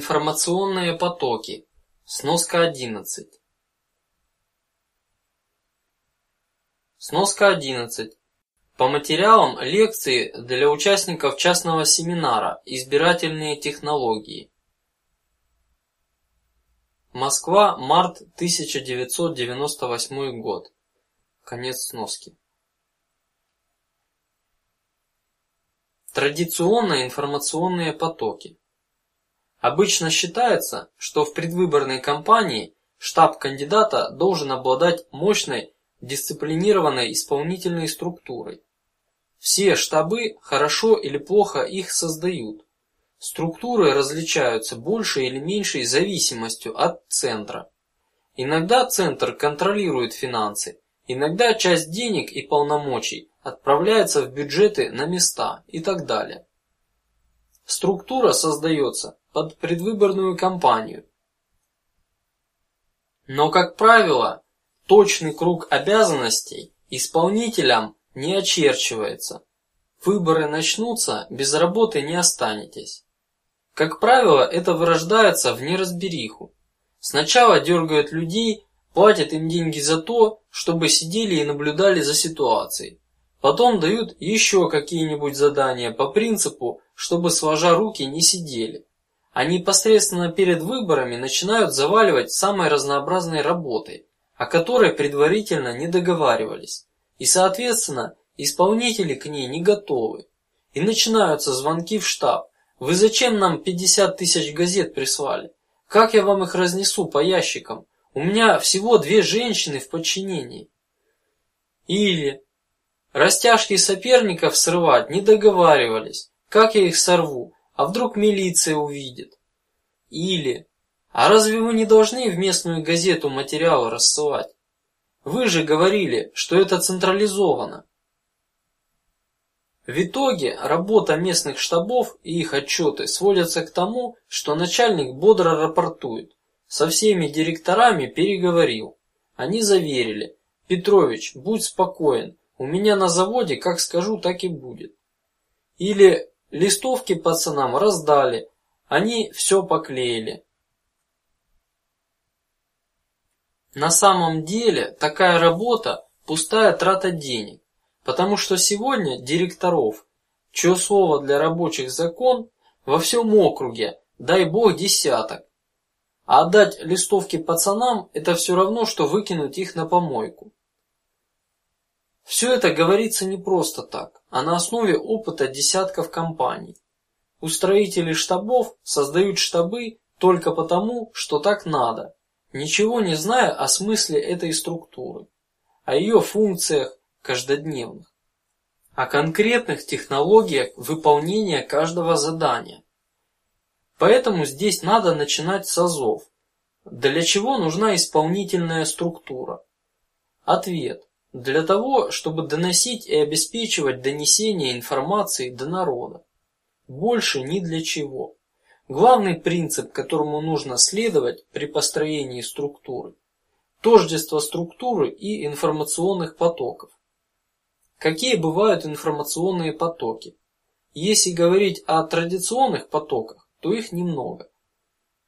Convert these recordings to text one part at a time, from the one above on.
Информационные потоки. Сноска одиннадцать. Сноска одиннадцать. По материалам лекции для участников частного семинара "Избирательные технологии". Москва, март 1998 год. Конец сноски. Традиционные информационные потоки. Обычно считается, что в предвыборной кампании штаб кандидата должен обладать мощной, дисциплинированной исполнительной структурой. Все штабы хорошо или плохо их создают. Структуры различаются большей или меньшей зависимостью от центра. Иногда центр контролирует финансы, иногда часть денег и полномочий отправляется в бюджеты на места и так далее. Структура создается под предвыборную кампанию. Но, как правило, точный круг обязанностей исполнителям не очерчивается. Выборы начнутся, без работы не останетесь. Как правило, это вырождается в неразбериху. Сначала дергают людей, платят им деньги за то, чтобы сидели и наблюдали за ситуацией. Потом дают еще какие-нибудь задания по принципу, чтобы сложа руки не сидели. Они непосредственно перед выборами начинают заваливать самой разнообразной работой, о которой предварительно не договаривались, и, соответственно, исполнители к ней не готовы. И начинаются звонки в штаб: вы зачем нам 50 тысяч газет прислали? Как я вам их разнесу по ящикам? У меня всего две женщины в подчинении. Или растяжки соперников срывать не договаривались. Как я их сорву? А вдруг милиция увидит? Или, а разве вы не должны в местную газету материалы рассылать? Вы же говорили, что это централизовано. В итоге работа местных штабов и их отчеты сводятся к тому, что начальник бодро рапортует: со всеми директорами переговорил. Они заверили: Петрович, будь спокоен, у меня на заводе как скажу, так и будет. Или Листовки пацанам раздали, они все поклеили. На самом деле такая работа пустая трата денег, потому что сегодня директоров, чье слово для рабочих закон, во всем округе, дай бог десяток, а отдать листовки пацанам это все равно, что выкинуть их на помойку. Все это говорится не просто так, а на основе опыта десятков компаний. Устроители штабов создают штабы только потому, что так надо, ничего не зная о смысле этой структуры, о ее функциях каждодневных, о конкретных технологиях выполнения каждого задания. Поэтому здесь надо начинать с азов. Для чего нужна исполнительная структура? Ответ: для того, чтобы доносить и обеспечивать донесение информации до народа. Больше ни для чего. Главный принцип, которому нужно следовать при построении структуры: тождество структуры и информационных потоков. Какие бывают информационные потоки? Если говорить о традиционных потоках, то их немного.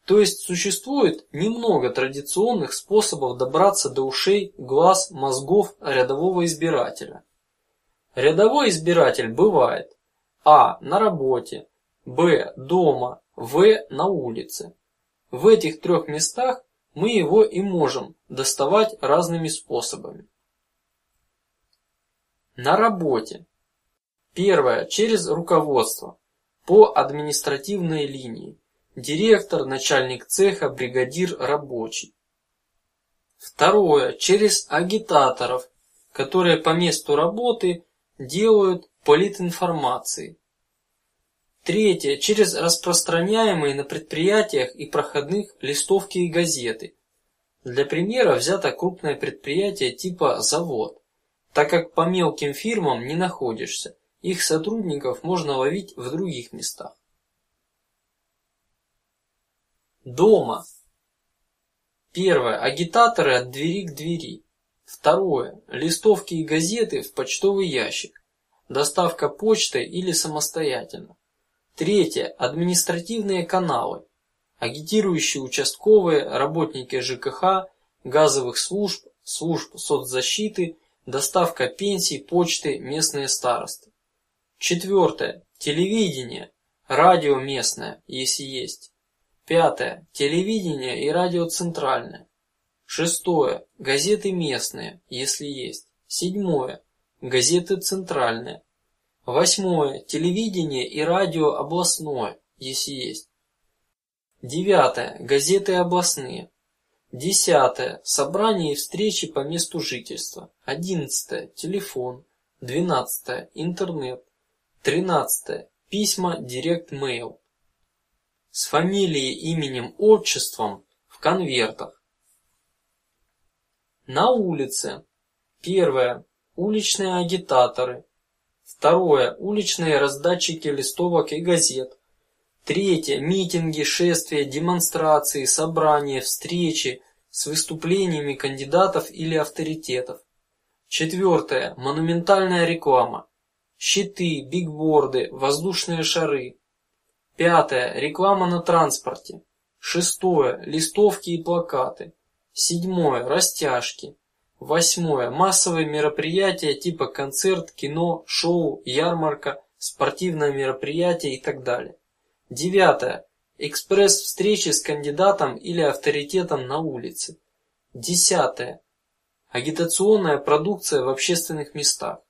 То есть существует немного традиционных способов добраться до ушей, глаз, мозгов рядового избирателя. Рядовой избиратель бывает а на работе, б дома, в на улице. В этих трех местах мы его и можем доставать разными способами. На работе. Первое через руководство по административной линии директор, начальник цеха, бригадир, рабочий. Второе через агитаторов, которые по месту работы делают политинформации. Третье через распространяемые на предприятиях и проходных листовки и газеты. Для примера взято крупное предприятие типа завод, так как по мелким фирмам не находишься, их сотрудников можно ловить в других местах. Дома. Первое. Агитаторы от двери к двери. Второе. Листовки и газеты в почтовый ящик. Доставка почтой или самостоятельно. Третье. Административные каналы. агитирующие участковые, работники ЖКХ, газовых служб, служб соцзащиты, доставка пенсий, почты, местные старосты. Четвертое. Телевидение, радио местное, если есть. Пятое. Телевидение и радио центральное. Шестое. Газеты местные, если есть. Седьмое. Газеты центральные. Восьмое. Телевидение и радио областное, если есть. Девятое. Газеты областные. Десятое. Собрания и встречи по месту жительства. Одиннадцатое. Телефон. Двенадцатое. Интернет. Тринадцатое. Письма, директ mail. С фамилией, именем, отчеством в конвертах. На улице. Первое. Уличные агитаторы. Второе. Уличные раздатчики листовок и газет. Третье. Митинги, шествия, демонстрации, собрания, встречи с выступлениями кандидатов или авторитетов. Четвертое. Монументальная реклама. Щиты, бигборды, воздушные шары. Пятое. Реклама на транспорте. Шестое. Листовки и плакаты. Седьмое. Растяжки. Восьмое. Массовые мероприятия типа концерт, кино, шоу, ярмарка, спортивное мероприятие и так далее. Девятое. Экспресс встречи с кандидатом или авторитетом на улице. Десятое. Агитационная продукция в общественных местах.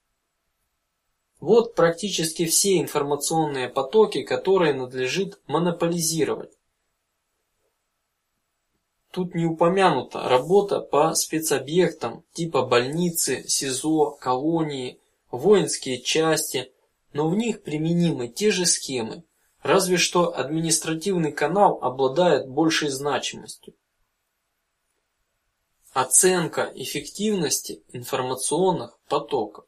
Вот практически все информационные потоки, которые надлежит монополизировать. Тут не упомянута работа по спецобъектам типа больницы, СИЗО, колонии, воинские части, но в них применимы те же схемы, Разве что административный канал обладает большей значимостью. Оценка эффективности информационных потоков.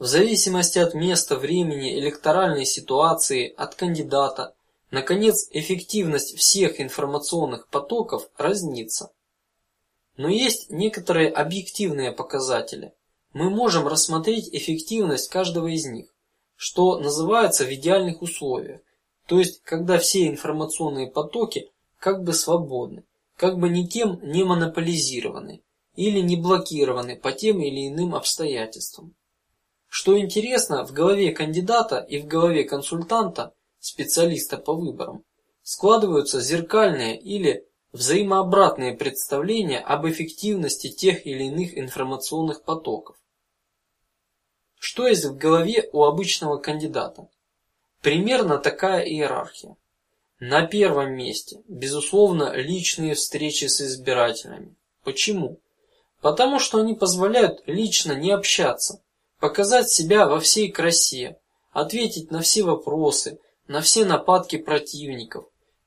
В зависимости от места, времени, электоральной ситуации, от кандидата, наконец, эффективность всех информационных потоков разнится. Но есть некоторые объективные показатели. Мы можем рассмотреть эффективность каждого из них, что называется в идеальных условиях, то есть, когда все информационные потоки как бы свободны, как бы никем не монополизированы или не блокированы по тем или иным обстоятельствам. Что интересно, в голове кандидата и в голове консультанта, специалиста по выборам, складываются зеркальные или взаимообратные представления об эффективности тех или иных информационных потоков. Что есть в голове у обычного кандидата? Примерно такая иерархия. На первом месте, безусловно, личные встречи с избирателями. Почему? Потому что они позволяют лично не общаться, показать себя во всей красе, ответить на все вопросы, на все нападки противников,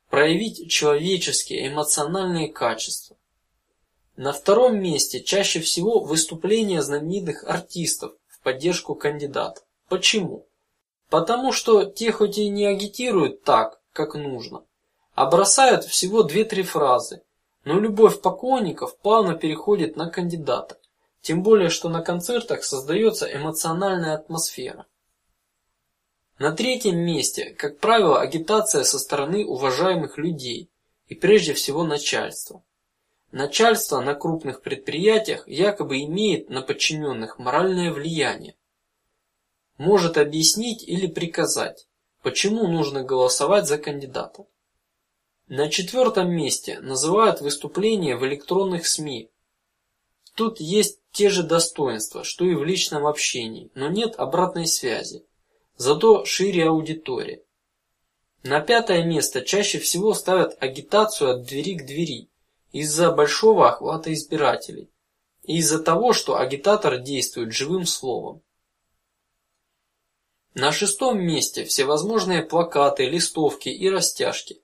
проявить человеческие эмоциональные качества. На втором месте чаще всего выступления знаменитых артистов в поддержку кандидата. Почему? Потому что те хоть и не агитируют так, как нужно, а бросают всего две-три фразы, но любовь поклонников плавно переходит на кандидата. Тем более, что на концертах создается эмоциональная атмосфера. На третьем месте, как правило, агитация со стороны уважаемых людей и прежде всего начальства. Начальство на крупных предприятиях якобы имеет на подчиненных моральное влияние, может объяснить или приказать, почему нужно голосовать за кандидата. На четвертом месте называют выступления в электронных СМИ. Тут есть те же достоинства, что и в личном общении, но нет обратной связи. Зато шире аудитория. На пятое место чаще всего ставят агитацию от двери к двери из-за большого охвата избирателей и из-за того, что агитатор действует живым словом. На шестом месте всевозможные плакаты, листовки и растяжки,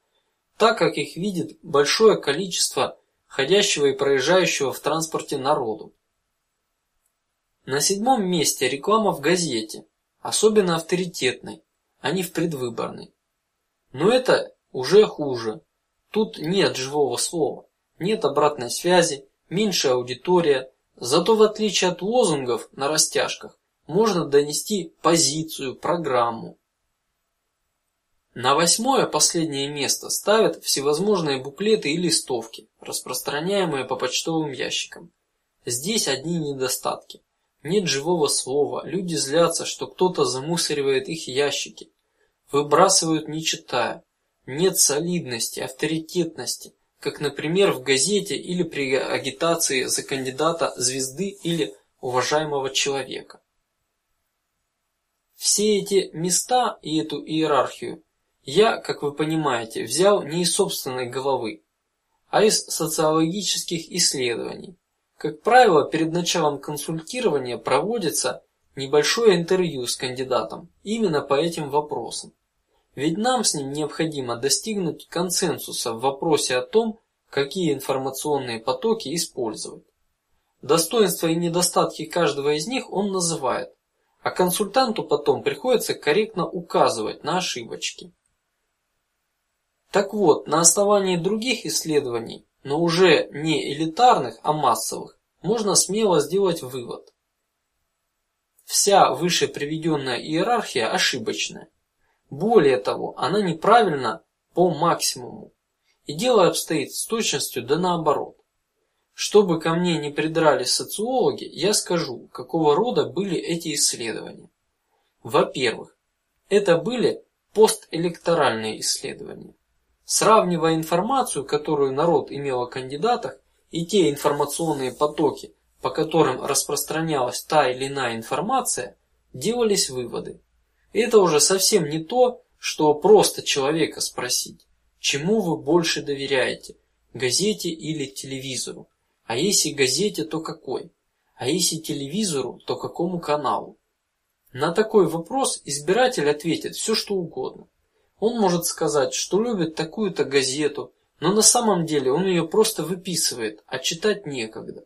так как их видит большое количество ходящего и проезжающего в транспорте народу. На седьмом месте реклама в газете, особенно авторитетной, а не в предвыборной. Но это уже хуже. Тут нет живого слова, нет обратной связи, меньше аудитория. Зато в отличие от лозунгов на растяжках можно донести позицию, программу. На восьмое, последнее место ставят всевозможные буклеты и листовки, распространяемые по почтовым ящикам. Здесь одни недостатки. Нет живого слова, люди злятся, что кто-то замусоривает их ящики, выбрасывают не читая. Нет солидности, авторитетности, как, например, в газете или при агитации за кандидата звезды или уважаемого человека. Все эти места и эту иерархию я, как вы понимаете, взял не из собственной головы, а из социологических исследований. Как правило, перед началом консультирования проводится небольшое интервью с кандидатом именно по этим вопросам. Ведь нам с ним необходимо достигнуть консенсуса в вопросе о том, какие информационные потоки использовать. Достоинства и недостатки каждого из них он называет, а консультанту потом приходится корректно указывать на ошибочки. Так вот, на основании других исследований, но уже не элитарных, а массовых, можно смело сделать вывод: вся выше приведенная иерархия ошибочная. Более того, она неправильна по максимуму, и дело обстоит с точностью да наоборот. Чтобы ко мне не придрали социологи, я скажу, какого рода были эти исследования. Во-первых, это были постэлекторальные исследования. Сравнивая информацию, которую народ имел о кандидатах, и те информационные потоки, по которым распространялась та или иная информация, делались выводы. Это уже совсем не то, что просто человека спросить, чему вы больше доверяете, газете или телевизору. А если газете, то какой? А если телевизору, то какому каналу? На такой вопрос избиратель ответит все, что угодно. Он может сказать, что любит такую-то газету, но на самом деле он ее просто выписывает, а читать некогда.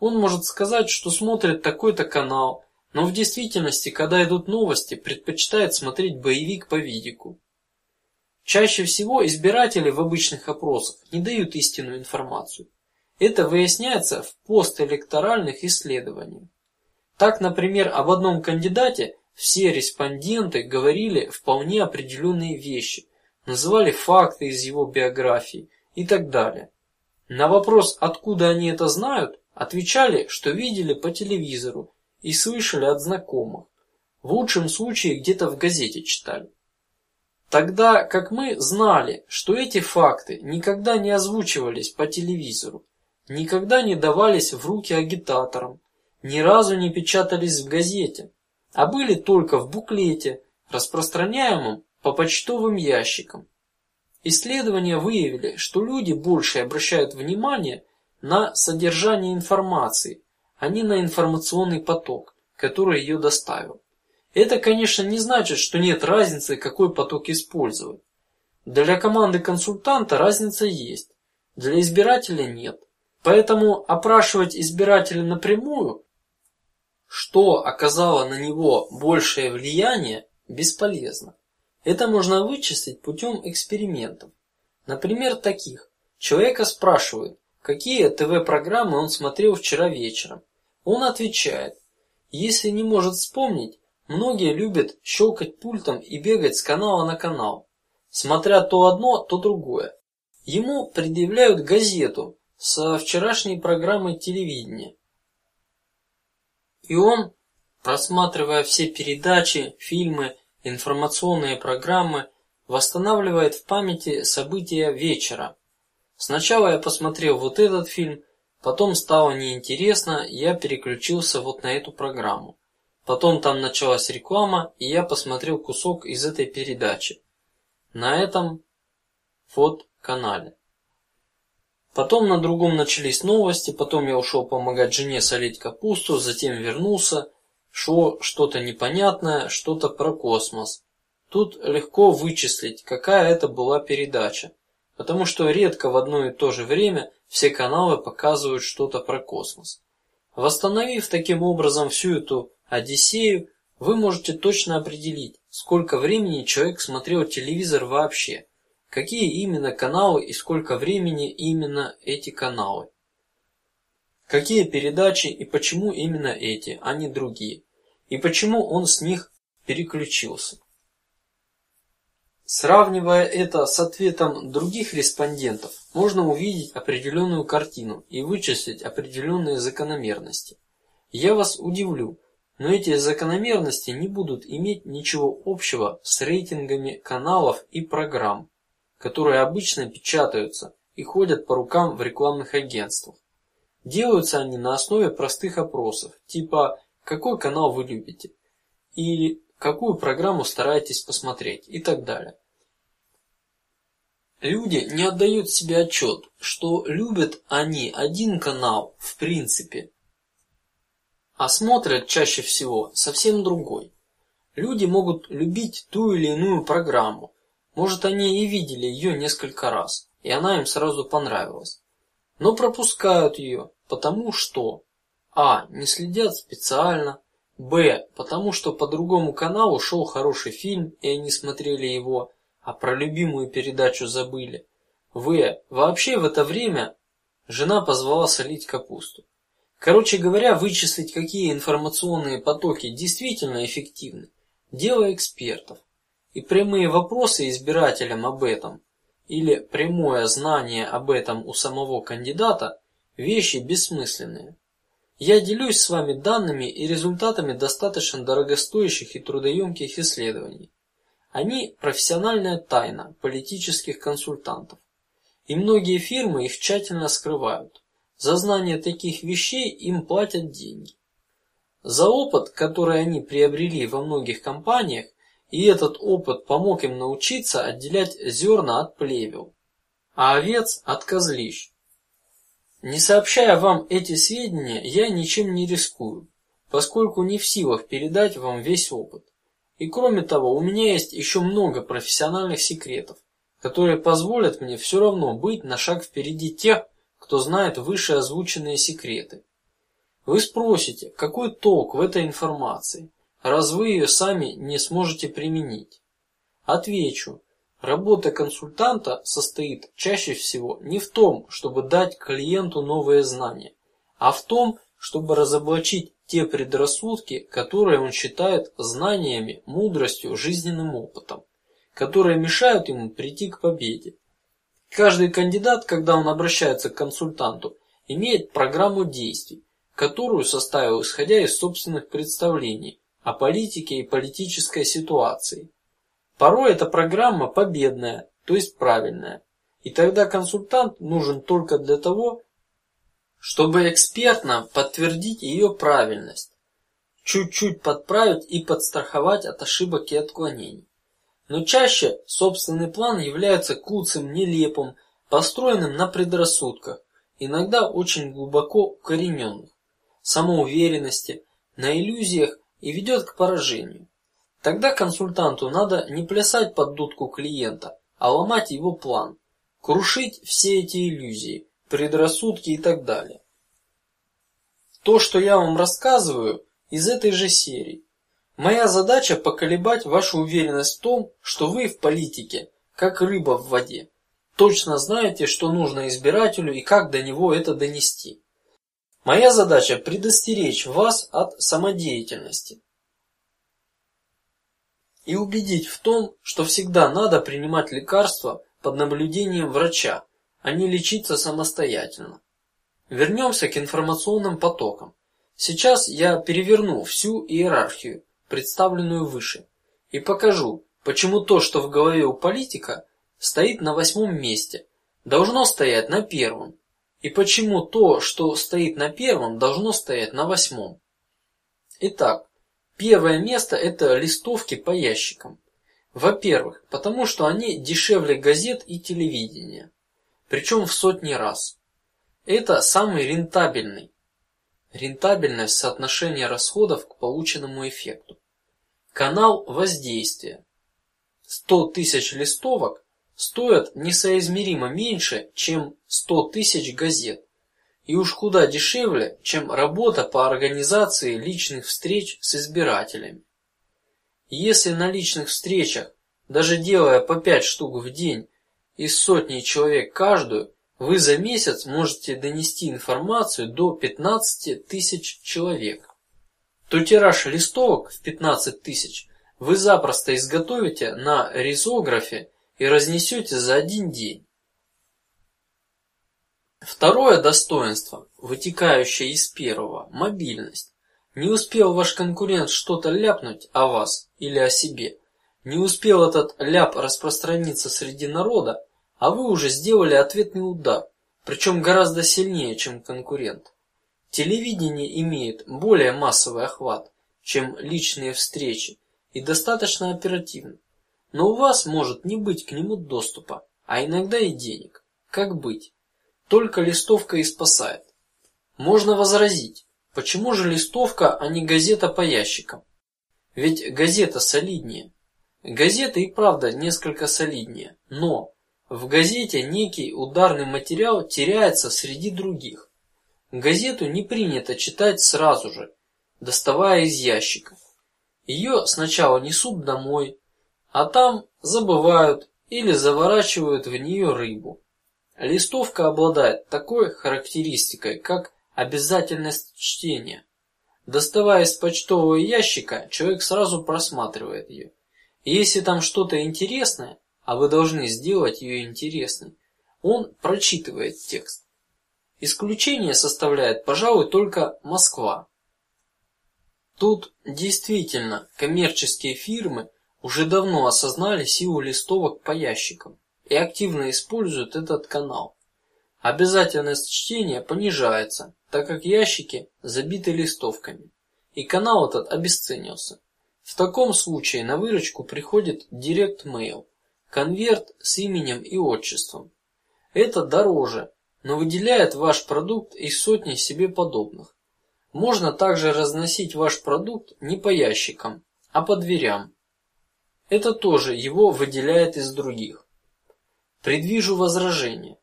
Он может сказать, что смотрит такой-то канал, но в действительности, когда идут новости, предпочитает смотреть боевик по видику. Чаще всего избиратели в обычных опросах не дают истинную информацию. Это выясняется в постэлекторальных исследованиях. Так, например, об одном кандидате все респонденты говорили вполне определенные вещи, называли факты из его биографии и так далее. На вопрос, откуда они это знают, отвечали, что видели по телевизору и слышали от знакомых. В лучшем случае где-то в газете читали. Тогда как мы знали, что эти факты никогда не озвучивались по телевизору, никогда не давались в руки агитаторам, ни разу не печатались в газете, а были только в буклете, распространяемом по почтовым ящикам. Исследования выявили, что люди больше обращают внимание на содержание информации, а не на информационный поток, который ее доставил. Это, конечно, не значит, что нет разницы, какой поток использовать. Для команды консультанта разница есть, для избирателя нет. Поэтому опрашивать избирателя напрямую, что оказало на него большее влияние, бесполезно. Это можно вычислить путем экспериментов. Например, таких: человека спрашивают, какие ТВ-программы он смотрел вчера вечером. Он отвечает: если не может вспомнить, многие любят щелкать пультом и бегать с канала на канал, смотря то одно, то другое. Ему предъявляют газету, со вчерашней программы телевидения. И он, просматривая все передачи, фильмы, информационные программы, восстанавливает в памяти события вечера. Сначала я посмотрел вот этот фильм, потом стало неинтересно, я переключился вот на эту программу. Потом там началась реклама, и я посмотрел кусок из этой передачи на этом вот канале. Потом на другом начались новости, потом я ушел помогать жене солить капусту, затем вернулся, шло что-то непонятное, что-то про космос. Тут легко вычислить, какая это была передача, потому что редко в одно и то же время все каналы показывают что-то про космос. Восстановив таким образом всю эту Одиссею, вы можете точно определить, сколько времени человек смотрел телевизор вообще Какие именно каналы и сколько времени именно эти каналы? Какие передачи и почему именно эти, а не другие? И почему он с них переключился? Сравнивая это с ответом других респондентов, можно увидеть определенную картину и вычислить определенные закономерности. Я вас удивлю, но эти закономерности не будут иметь ничего общего с рейтингами каналов и программ, которые обычно печатаются и ходят по рукам в рекламных агентствах. Делаются они на основе простых опросов, типа какой канал вы любите или какую программу стараетесь посмотреть и так далее. Люди не отдают себе отчет, что любят они один канал в принципе, а смотрят чаще всего совсем другой. Люди могут любить ту или иную программу, может они и видели ее несколько раз, и она им сразу понравилась, но пропускают ее, потому что а не следят специально, б потому что по другому каналу шел хороший фильм и они смотрели его, а про любимую передачу забыли, в вообще в это время жена позвала солить капусту. Короче говоря, вычислить, какие информационные потоки действительно эффективны, дело экспертов. И прямые вопросы избирателям об этом или прямое знание об этом у самого кандидата вещи бессмысленные. Я делюсь с вами данными и результатами достаточно дорогостоящих и трудоемких исследований. Они профессиональная тайна политических консультантов, и многие фирмы их тщательно скрывают. За знание таких вещей им платят деньги. За опыт, который они приобрели во многих компаниях, и этот опыт помог им научиться отделять зерна от плевел, а овец от козлищ. Не сообщая вам эти сведения, я ничем не рискую, поскольку не в силах передать вам весь опыт. И кроме того, у меня есть еще много профессиональных секретов, которые позволят мне все равно быть на шаг впереди тех, кто знает выше озвученные секреты. Вы спросите, какой толк в этой информации, раз вы ее сами не сможете применить? Отвечу: работа консультанта состоит чаще всего не в том, чтобы дать клиенту новые знания, а в том, чтобы разоблачить те предрассудки, которые он считает знаниями, мудростью, жизненным опытом, которые мешают ему прийти к победе. Каждый кандидат, когда он обращается к консультанту, имеет программу действий, которую составил исходя из собственных представлений о политике и политической ситуации. Порой эта программа победная, то есть правильная, и тогда консультант нужен только для того, чтобы экспертно подтвердить ее правильность, чуть-чуть подправить и подстраховать от ошибок и отклонений. Но чаще собственный план является куцым, нелепым, построенным на предрассудках, иногда очень глубоко укорененных, самоуверенности, на иллюзиях и ведет к поражению. Тогда консультанту надо не плясать под дудку клиента, а ломать его план, крушить все эти иллюзии, предрассудки и так далее. То, что я вам рассказываю, из этой же серии. Моя задача поколебать вашу уверенность в том, что вы в политике, как рыба в воде, точно знаете, что нужно избирателю и как до него это донести. Моя задача предостеречь вас от самодеятельности и убедить в том, что всегда надо принимать лекарства под наблюдением врача, а не лечиться самостоятельно. Вернемся к информационным потокам. Сейчас я переверну всю иерархию представленную выше, и покажу, почему то, что в голове у политика стоит на восьмом месте, должно стоять на первом, и почему то, что стоит на первом, должно стоять на восьмом. Итак, первое место это листовки по ящикам. Во-первых, потому что они дешевле газет и телевидения, причем в сотни раз. Это самый рентабельный Рентабельность соотношения расходов к полученному эффекту. Канал воздействия. Сто тысяч листовок стоят несоизмеримо меньше, чем сто тысяч газет, и уж куда дешевле, чем работа по организации личных встреч с избирателями. Если на личных встречах, даже делая по пять штук в день, из сотни человек каждую, вы за месяц можете донести информацию до 15 тысяч человек. То тираж листовок в 15 тысяч вы запросто изготовите на ризографе и разнесете за один день. Второе достоинство, вытекающее из первого, мобильность. Не успел ваш конкурент что-то ляпнуть о вас или о себе, не успел этот ляп распространиться среди народа, а вы уже сделали ответный удар, причем гораздо сильнее, чем конкурент. Телевидение имеет более массовый охват, чем личные встречи, и достаточно оперативно. Но у вас может не быть к нему доступа, а иногда и денег. Как быть? Только листовка и спасает. Можно возразить, почему же листовка, а не газета по ящикам? Ведь газета солиднее. Газета и правда несколько солиднее, но в газете некий ударный материал теряется среди других. Газету не принято читать сразу же, доставая из ящика. Ее сначала несут домой, а там забывают или заворачивают в нее рыбу. Листовка обладает такой характеристикой, как обязательность чтения. Доставая из почтового ящика, человек сразу просматривает ее. И если там что-то интересное, а вы должны сделать ее интересной, он прочитывает текст. Исключение составляет, пожалуй, только Москва. Тут действительно коммерческие фирмы уже давно осознали силу листовок по ящикам и активно используют этот канал. Обязательность чтения понижается, так как ящики забиты листовками, и канал этот обесценился. В таком случае на выручку приходит Mail, конверт с именем и отчеством. Это дороже, но выделяет ваш продукт из сотни себе подобных. Можно также разносить ваш продукт не по ящикам, а по дверям. Это тоже его выделяет из других. Предвижу возражение.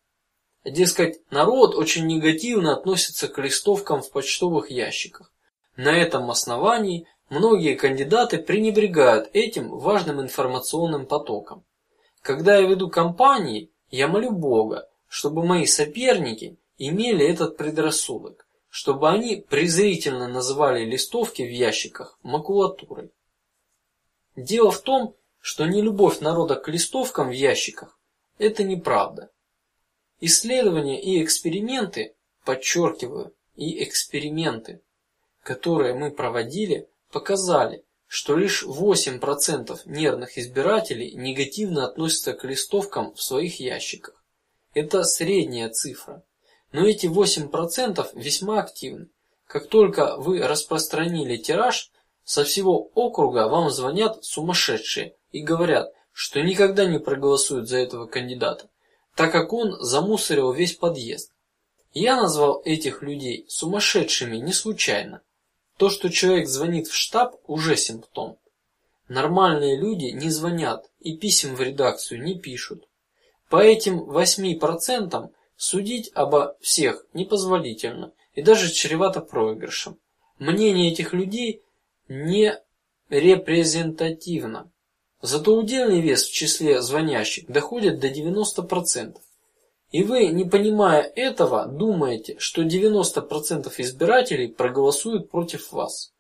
Дескать, народ очень негативно относится к листовкам в почтовых ящиках. На этом основании многие кандидаты пренебрегают этим важным информационным потоком. Когда я веду кампании, я молю Бога, чтобы мои соперники имели этот предрассудок, чтобы они презрительно называли листовки в ящиках макулатурой. Дело в том, что не любовь народа к листовкам в ящиках это неправда. Исследования и эксперименты, подчеркиваю, и эксперименты, которые мы проводили, показали, что лишь 8% нервных избирателей негативно относятся к листовкам в своих ящиках. Это средняя цифра, но эти 8% весьма активны. Как только вы распространили тираж, со всего округа вам звонят сумасшедшие и говорят, что никогда не проголосуют за этого кандидата, так как он замусорил весь подъезд. Я назвал этих людей сумасшедшими не случайно. То, что человек звонит в штаб, уже симптом. Нормальные люди не звонят и писем в редакцию не пишут. По этим восьми процентам судить обо всех непозволительно и даже чревато проигрышем. Мнение этих людей не репрезентативно. Зато удельный вес в числе звонящих доходит до 90 процентов. И вы, не понимая этого, думаете, что 90 процентов избирателей проголосуют против вас.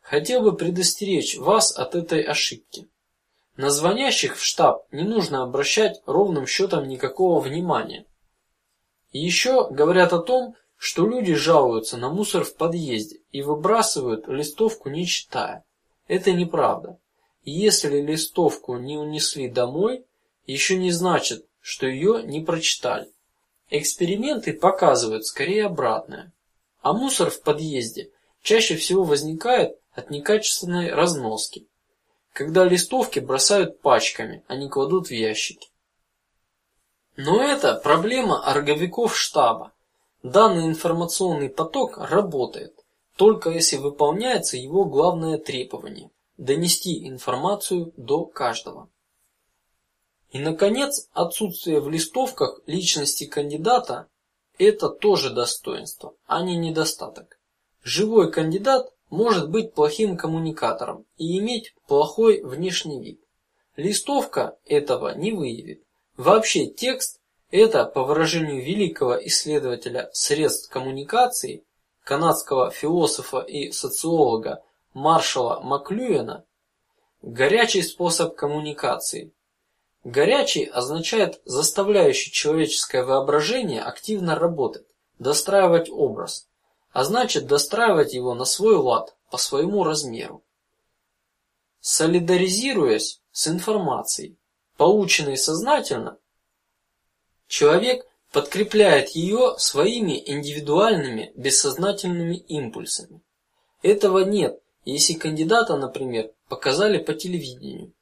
Хотел бы предостеречь вас от этой ошибки. На звонящих в штаб не нужно обращать ровным счетом никакого внимания. Еще говорят о том, что люди жалуются на мусор в подъезде и выбрасывают листовку не читая. Это неправда. Если листовку не унесли домой, еще не значит, что ее не прочитали. Эксперименты показывают скорее обратное. А мусор в подъезде чаще всего возникает от некачественной разноски, когда листовки бросают пачками, а не кладут в ящики. Но это проблема орговиков штаба. Данный информационный поток работает только если выполняется его главное требование – донести информацию до каждого. И, наконец, отсутствие в листовках личности кандидата – это тоже достоинство, а не недостаток. Живой кандидат может быть плохим коммуникатором и иметь плохой внешний вид. Листовка этого не выявит. Вообще текст – это, по выражению великого исследователя средств коммуникации канадского философа и социолога маршала Маклюэна горячий способ коммуникации. Горячий означает заставляющий человеческое воображение активно работать, достраивать образ, а значит достраивать его на свой лад, по своему размеру. Солидаризируясь с информацией, полученной сознательно, человек подкрепляет ее своими индивидуальными бессознательными импульсами. Этого нет, если кандидата, например, показали по телевидению.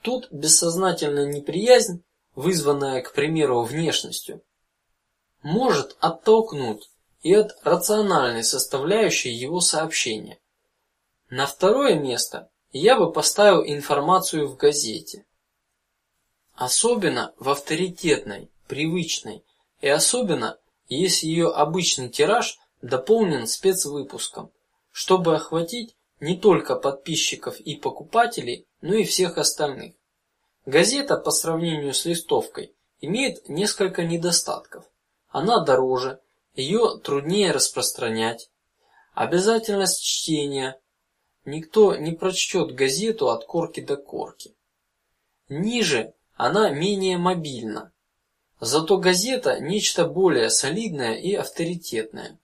Тут бессознательная неприязнь, вызванная, к примеру, внешностью, может оттолкнуть и от рациональной составляющей его сообщения. На второе место я бы поставил информацию в газете, особенно в авторитетной, привычной, и особенно если ее обычный тираж дополнен спецвыпуском, чтобы охватить не только подписчиков и покупателей, но и всех остальных. Газета по сравнению с листовкой имеет несколько недостатков. Она дороже, ее труднее распространять, обязательность чтения. Никто не прочтет газету от корки до корки. Ниже она менее мобильна, зато газета нечто более солидное и авторитетное.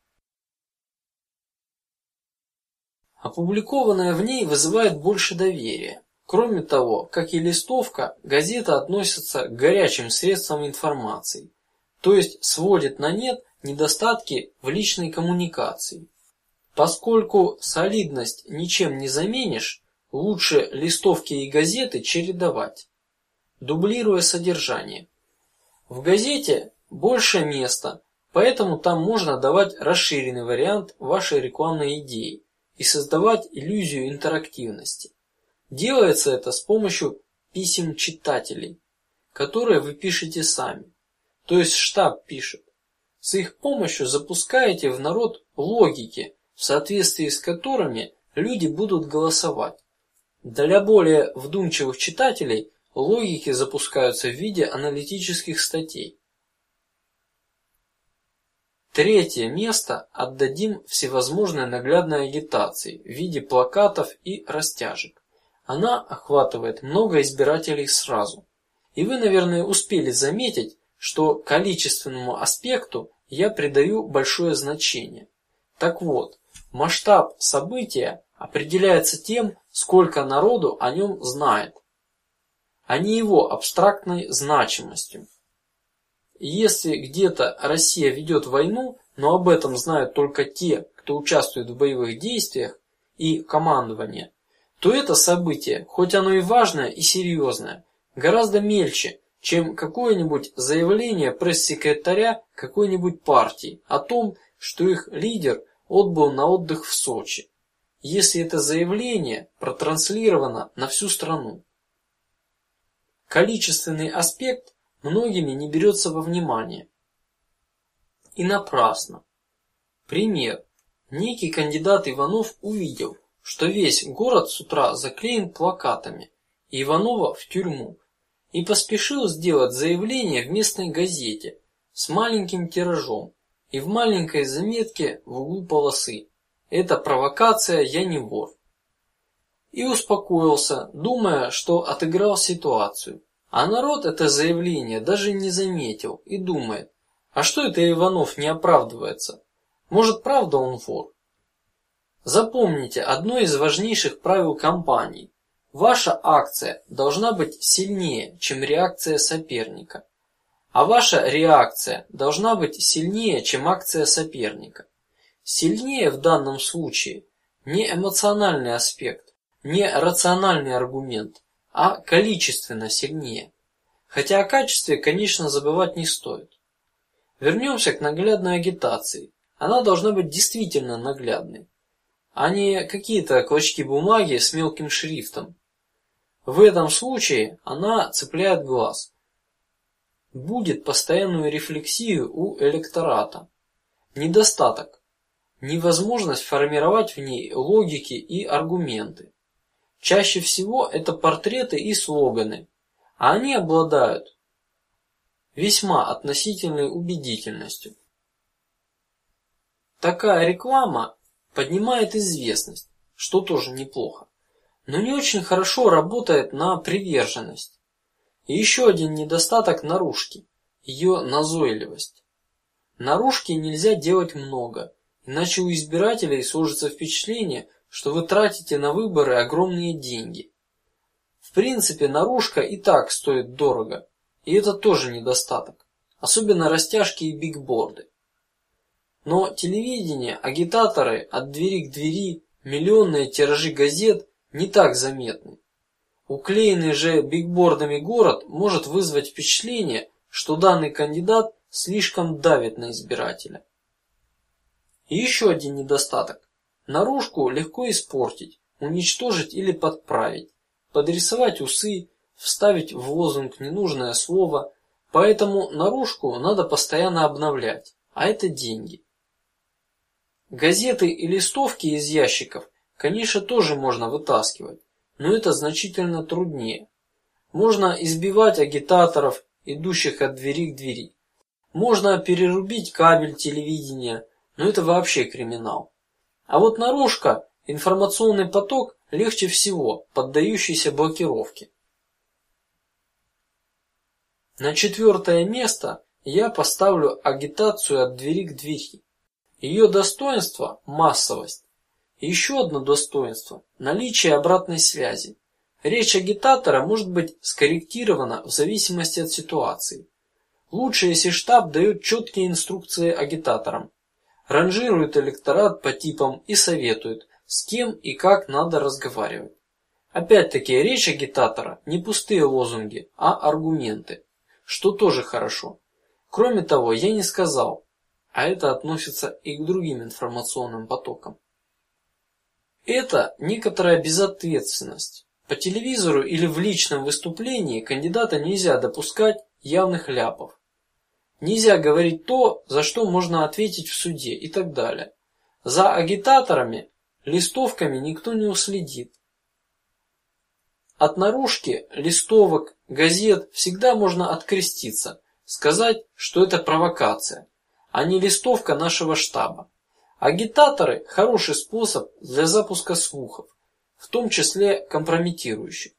Опубликованное в ней вызывает больше доверия. Кроме того, как и листовка, газета относится к горячим средствам информации, то есть сводит на нет недостатки в личной коммуникации. Поскольку солидность ничем не заменишь, лучше листовки и газеты чередовать, дублируя содержание. В газете больше места, поэтому там можно давать расширенный вариант вашей рекламной идеи и создавать иллюзию интерактивности. Делается это с помощью писем читателей, которые вы пишете сами, то есть штаб пишет. С их помощью запускаете в народ логики, в соответствии с которыми люди будут голосовать. Для более вдумчивых читателей логики запускаются в виде аналитических статей. Третье место отдадим всевозможной наглядной агитации в виде плакатов и растяжек. Она охватывает много избирателей сразу, и вы, наверное, успели заметить, что количественному аспекту я придаю большое значение. Так вот, масштаб события определяется тем, сколько народу о нем знает, а не его абстрактной значимостью. Если где-то Россия ведет войну, но об этом знают только те, кто участвует в боевых действиях и командование, то это событие, хоть оно и важное и серьезное, гораздо мельче, чем какое-нибудь заявление пресс-секретаря какой-нибудь партии о том, что их лидер отбыл на отдых в Сочи, если это заявление протранслировано на всю страну. Количественный аспект многими не берется во внимание. И напрасно. Пример: некий кандидат Иванов увидел, что весь город с утра заклеен плакатами, Иванова в тюрьму, и поспешил сделать заявление в местной газете с маленьким тиражом и в маленькой заметке в углу полосы: "Это провокация, я не вор". И успокоился, думая, что отыграл ситуацию. А народ это заявление даже не заметил и думает: а что это Иванов не оправдывается? Может, правда он вор? Запомните одно из важнейших правил кампании: ваша акция должна быть сильнее, чем реакция соперника, а ваша реакция должна быть сильнее, чем акция соперника. Сильнее в данном случае не эмоциональный аспект, не рациональный аргумент, а количественно сильнее. Хотя о качестве, конечно, забывать не стоит. Вернемся к наглядной агитации. Она должна быть действительно наглядной, а не какие-то клочки бумаги с мелким шрифтом. В этом случае она цепляет глаз, будет постоянную рефлексию у электората. Недостаток: невозможность формировать в ней логики и аргументы. Чаще всего это портреты и слоганы, а они обладают весьма относительной убедительностью. Такая реклама поднимает известность, что тоже неплохо, но не очень хорошо работает на приверженность. И еще один недостаток наружки – ее назойливость. Наружки нельзя делать много, иначе у избирателей сложится впечатление, что вы тратите на выборы огромные деньги. В принципе, наружка и так стоит дорого, и это тоже недостаток, особенно растяжки и бигборды. Но телевидение, агитаторы от двери к двери, миллионные тиражи газет не так заметны. Уклеенный же бигбордами город может вызвать впечатление, что данный кандидат слишком давит на избирателя. И еще один недостаток: наружку легко испортить, уничтожить или подправить, подрисовать усы, вставить в лозунг ненужное слово, поэтому наружку надо постоянно обновлять, а это деньги. Газеты и листовки из ящиков, конечно, тоже можно вытаскивать, но это значительно труднее. Можно избивать агитаторов, идущих от двери к двери. Можно перерубить кабель телевидения, но это вообще криминал. А вот наружка, информационный поток легче всего, поддающийся блокировке. На четвертое место я поставлю агитацию от двери к двери. Ее достоинство – массовость. Еще одно достоинство – наличие обратной связи. Речь агитатора может быть скорректирована в зависимости от ситуации. Лучше, если штаб дает четкие инструкции агитаторам, ранжирует электорат по типам и советует, с кем и как надо разговаривать. Опять-таки речь агитатора не пустые лозунги, а аргументы, что тоже хорошо. Кроме того, я не сказал, а это относится и к другим информационным потокам. Это некоторая безответственность. По телевизору или в личном выступлении кандидата нельзя допускать явных ляпов. Нельзя говорить то, за что можно ответить в суде и так далее. За агитаторами, листовками никто не уследит. От наружки, листовок, газет всегда можно откреститься, сказать, что это провокация, а не листовка нашего штаба. Агитаторы – хороший способ для запуска слухов, в том числе компрометирующих.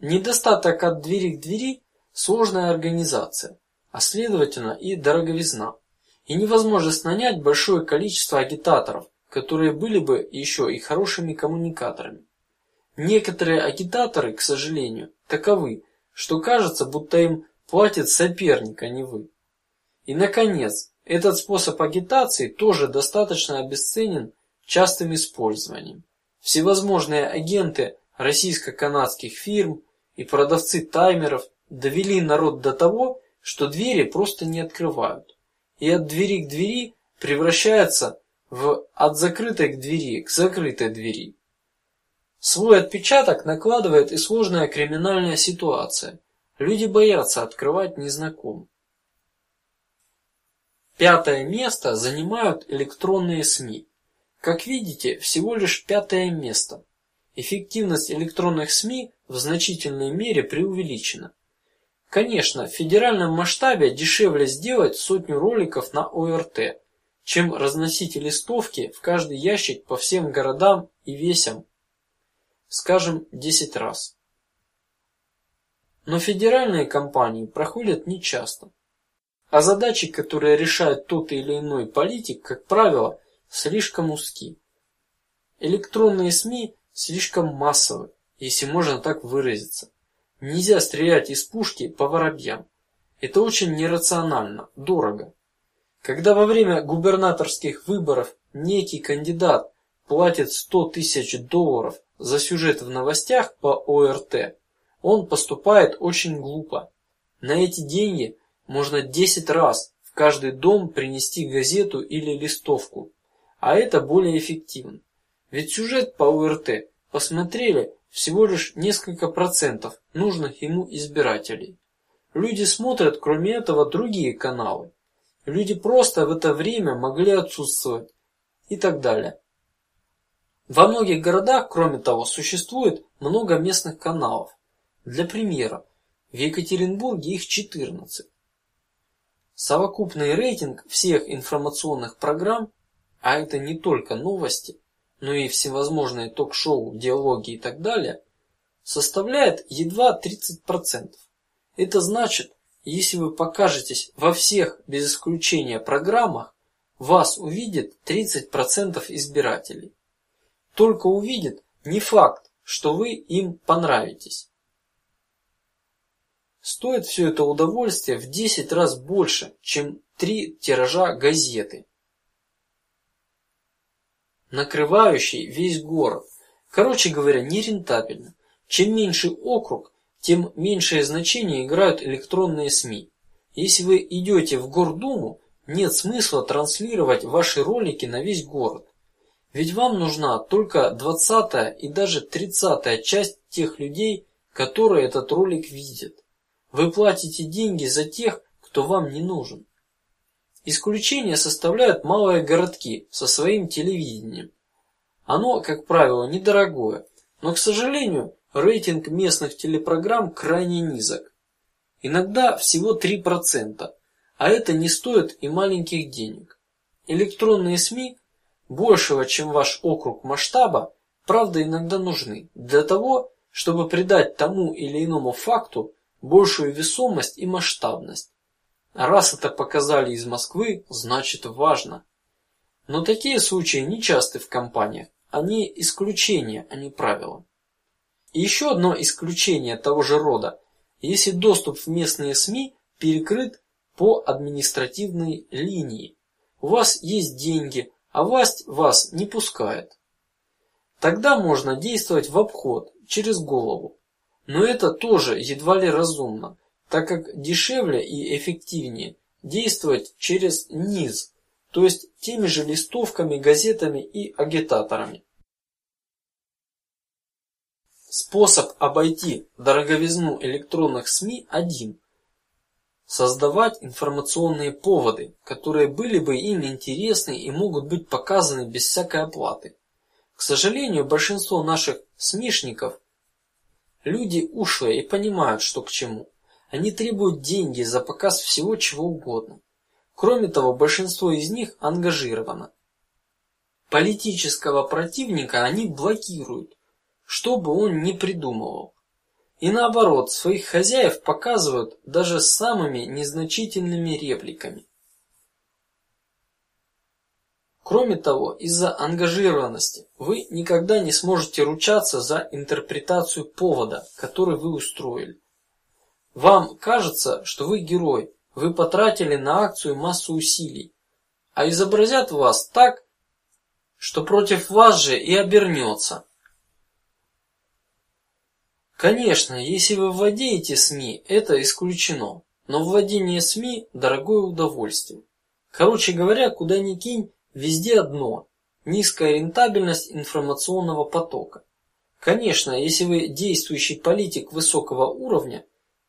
Недостаток от двери к двери – сложная организация, а следовательно и дороговизна, и невозможность нанять большое количество агитаторов, которые были бы еще и хорошими коммуникаторами. Некоторые агитаторы, к сожалению, таковы, что кажется, будто им платит соперник, а не вы. И, наконец, этот способ агитации тоже достаточно обесценен частым использованием. Всевозможные агенты российско-канадских фирм и продавцы таймеров довели народ до того, что двери просто не открывают, и от двери к двери превращается в от закрытой к двери к закрытой двери. Свой отпечаток накладывает и сложная криминальная ситуация. Люди боятся открывать незнакомых. Пятое место занимают электронные СМИ. Как видите, всего лишь пятое место. Эффективность электронных СМИ в значительной мере преувеличена. Конечно, в федеральном масштабе дешевле сделать сотню роликов на ОРТ, чем разносить листовки в каждый ящик по всем городам и весям, скажем, десять раз. Но федеральные кампании проходят нечасто. А задачи, которые решает тот или иной политик, как правило, слишком узки. Электронные СМИ слишком массовы, если можно так выразиться. Нельзя стрелять из пушки по воробьям. Это очень нерационально, дорого. Когда во время губернаторских выборов некий кандидат платит сто тысяч долларов за сюжет в новостях по ОРТ, он поступает очень глупо. На эти деньги можно десять раз в каждый дом принести газету или листовку, а это более эффективно. Ведь сюжет по УРТ посмотрели всего лишь несколько процентов нужных ему избирателей. Люди смотрят, кроме этого, другие каналы. Люди просто в это время могли отсутствовать и так далее. Во многих городах, кроме того, существует много местных каналов. Для примера, в Екатеринбурге их 14. Совокупный рейтинг всех информационных программ, а это не только новости, ну и всевозможные ток-шоу, диалоги и так далее, составляет едва 30 процентов. Это значит, если вы покажетесь во всех без исключения программах, вас увидит 30 процентов избирателей. Только увидит не факт, что вы им понравитесь. Стоит все это удовольствие в 10 раз больше, чем три тиража газеты, накрывающий весь город. Короче говоря, нерентабельно. Чем меньше округ, тем меньшее значение играют электронные СМИ. Если вы идете в Гордуму, нет смысла транслировать ваши ролики на весь город, ведь вам нужна только двадцатая и даже тридцатая часть тех людей, которые этот ролик видят. Вы платите деньги за тех, кто вам не нужен. Исключение составляют малые городки со своим телевидением. Оно, как правило, недорогое, но, к сожалению, рейтинг местных телепрограмм крайне низок. Иногда всего три процента, а это не стоит и маленьких денег. Электронные СМИ большего, чем ваш округ масштаба, правда иногда нужны для того, чтобы придать тому или иному факту большую весомость и масштабность. А раз это показали из Москвы, значит важно. Но такие случаи не часты в компаниях, они исключения, а не правила. И еще одно исключение того же рода: если доступ в местные СМИ перекрыт по административной линии, у вас есть деньги, а власть вас не пускает. Тогда можно действовать в обход через голову, но это тоже едва ли разумно, так как дешевле и эффективнее действовать через низ, то есть теми же листовками, газетами и агитаторами. Способ обойти дороговизну электронных СМИ один: создавать информационные поводы, которые были бы им интересны и могут быть показаны без всякой оплаты. К сожалению, большинство наших СМИшников люди ушлые и понимают, что к чему. Они требуют деньги за показ всего чего угодно. Кроме того, большинство из них ангажировано. Политического противника они блокируют, что бы он ни придумывал. И наоборот, своих хозяев показывают даже самыми незначительными репликами. Кроме того, из-за ангажированности вы никогда не сможете ручаться за интерпретацию повода, который вы устроили. Вам кажется, что вы герой, вы потратили на акцию массу усилий, а изобразят вас так, что против вас же и обернется. Конечно, если вы владеете СМИ, это исключено, но владение СМИ дорогое удовольствие. Короче говоря, куда ни кинь, везде одно: низкая рентабельность информационного потока. Конечно, если вы действующий политик высокого уровня,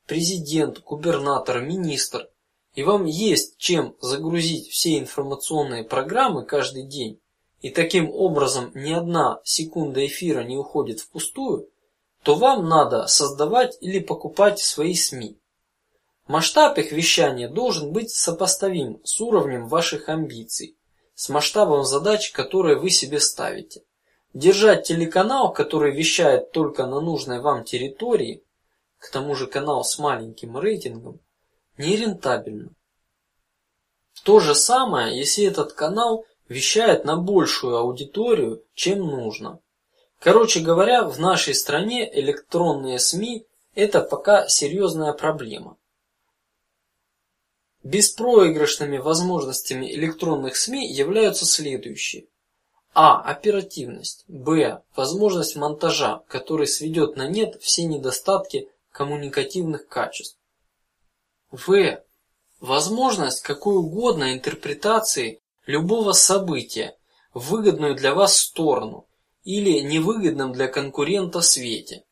президент, губернатор, министр, и вам есть чем загрузить все информационные программы каждый день, и таким образом ни одна секунда эфира не уходит впустую, то вам надо создавать или покупать свои СМИ. Масштаб их вещания должен быть сопоставим с уровнем ваших амбиций, с масштабом задач, которые вы себе ставите. Держать телеканал, который вещает только на нужной вам территории, к тому же канал с маленьким рейтингом, нерентабельно. То же самое, если этот канал вещает на большую аудиторию, чем нужно. Короче говоря, в нашей стране электронные СМИ – это пока серьезная проблема. Беспроигрышными возможностями электронных СМИ являются следующие: а. Оперативность. Б. Возможность монтажа, который сведет на нет все недостатки коммуникативных качеств. В. Возможность какой угодно интерпретации любого события в выгодную для вас сторону или невыгодном для конкурента свете.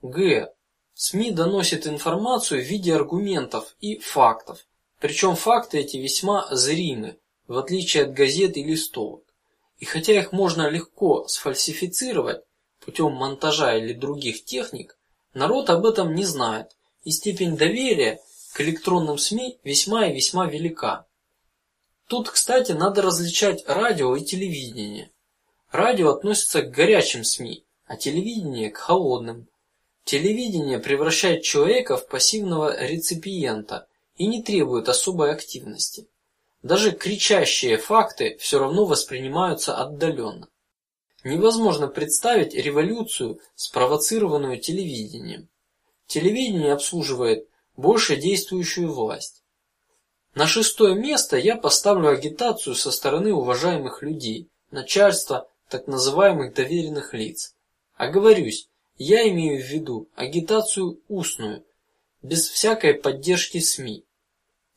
Г. СМИ доносят информацию в виде аргументов и фактов, причем факты эти весьма зримы, в отличие от газет и листовок. И хотя их можно легко сфальсифицировать путем монтажа или других техник, народ об этом не знает, и степень доверия к электронным СМИ весьма и весьма велика. Тут, кстати, надо различать радио и телевидение. Радио относится к горячим СМИ, а телевидение к холодным. Телевидение превращает человека в пассивного реципиента и не требует особой активности. Даже кричащие факты все равно воспринимаются отдаленно. Невозможно представить революцию, спровоцированную телевидением. Телевидение обслуживает больше действующую власть. На шестое место я поставлю агитацию со стороны уважаемых людей, начальства, так называемых доверенных лиц. Оговорюсь, я имею в виду агитацию устную, без всякой поддержки СМИ.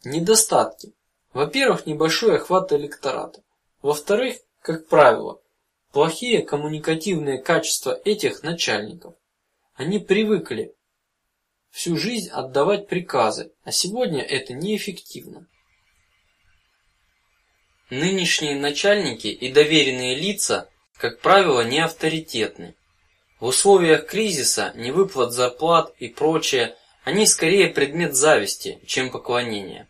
Недостатки: во-первых, небольшой охват электората. Во-вторых, как правило, плохие коммуникативные качества этих начальников. Они привыкли всю жизнь отдавать приказы, а сегодня это неэффективно. Нынешние начальники и доверенные лица, как правило, не авторитетны. В условиях кризиса, невыплат зарплат и прочее, они скорее предмет зависти, чем поклонения.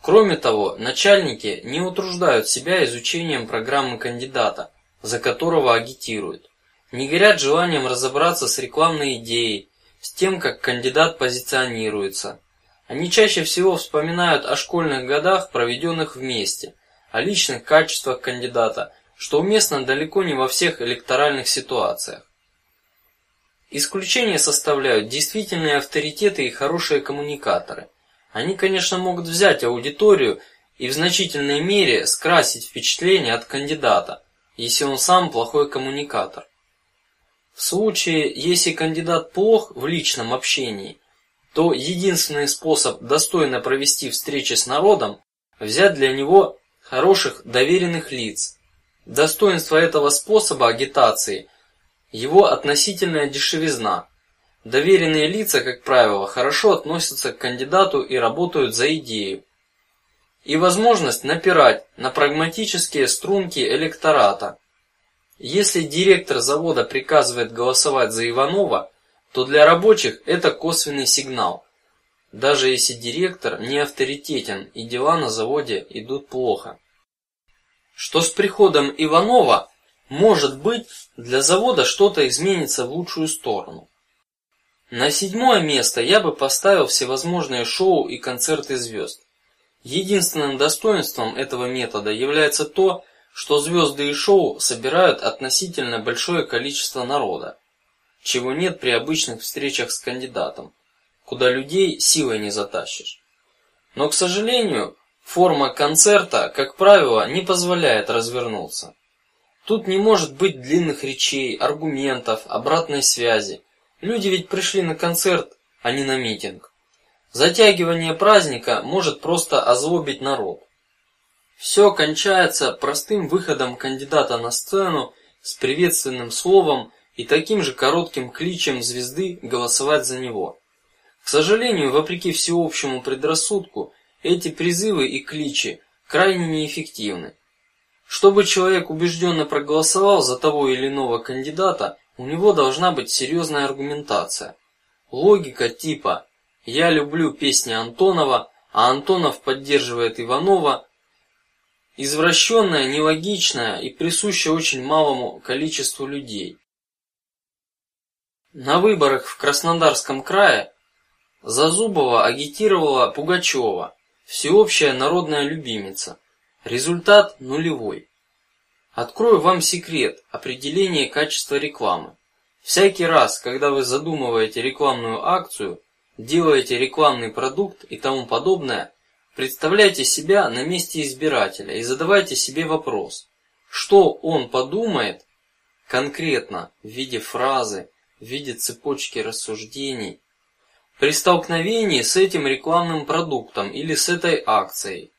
Кроме того, начальники не утруждают себя изучением программы кандидата, за которого агитируют, не горят желанием разобраться с рекламной идеей, с тем, как кандидат позиционируется. Они чаще всего вспоминают о школьных годах, проведенных вместе, о личных качествах кандидата, что уместно далеко не во всех электоральных ситуациях. Исключение составляют действительные авторитеты и хорошие коммуникаторы. Они, конечно, могут взять аудиторию и в значительной мере скрасить впечатление от кандидата, если он сам плохой коммуникатор. В случае, если кандидат плох в личном общении, то единственный способ достойно провести встречи с народом взять для него хороших доверенных лиц. Достоинство этого способа агитации его относительная дешевизна. Доверенные лица, как правило, хорошо относятся к кандидату и работают за идею. И возможность напирать на прагматические струнки электората. Если директор завода приказывает голосовать за Иванова, то для рабочих это косвенный сигнал. Даже если директор не авторитетен и дела на заводе идут плохо. Что с приходом Иванова может быть, для завода что-то изменится в лучшую сторону. На седьмое место я бы поставил всевозможные шоу и концерты звезд. Единственным достоинством этого метода является то, что звезды и шоу собирают относительно большое количество народа, чего нет при обычных встречах с кандидатом, куда людей силой не затащишь. Но, к сожалению, форма концерта, как правило, не позволяет развернуться. Тут не может быть длинных речей, аргументов, обратной связи. Люди ведь пришли на концерт, а не на митинг. Затягивание праздника может просто озлобить народ. Все кончается простым выходом кандидата на сцену с приветственным словом и таким же коротким кличем звезды голосовать за него. К сожалению, вопреки всеобщему предрассудку, эти призывы и кличи крайне неэффективны. Чтобы человек убежденно проголосовал за того или иного кандидата, у него должна быть серьезная аргументация, логика типа: я люблю песни Антонова, а Антонов поддерживает Иванова. Извращенная, нелогичная и присущая очень малому количеству людей. На выборах в Краснодарском крае Зазубова агитировала Пугачева, всеобщая народная любимица. Результат нулевой. Открою вам секрет определения качества рекламы. Всякий раз, когда вы задумываете рекламную акцию, делаете рекламный продукт и тому подобное, представляйте себя на месте избирателя и задавайте себе вопрос: что он подумает конкретно в виде фразы, в виде цепочки рассуждений при столкновении с этим рекламным продуктом или с этой акцией.